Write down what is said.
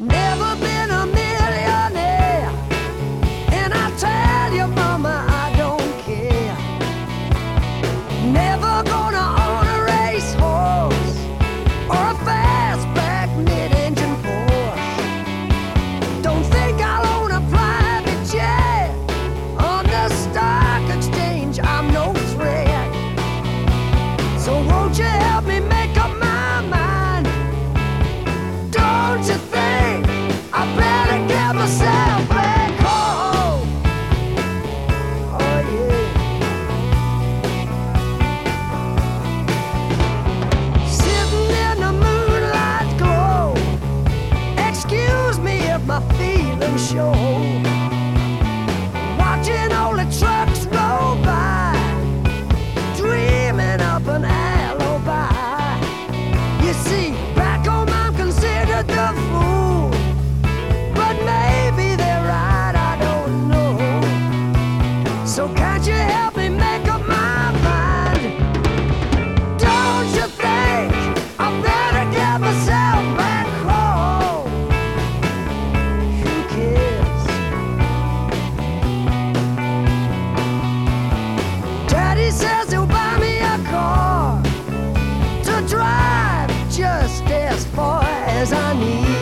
Never my feelings show. Watching all the trucks roll by, dreaming up an alibi. You see, back home I'm considered the fool, but maybe they're right, I don't know. So can't you help me make drive just as far as I need.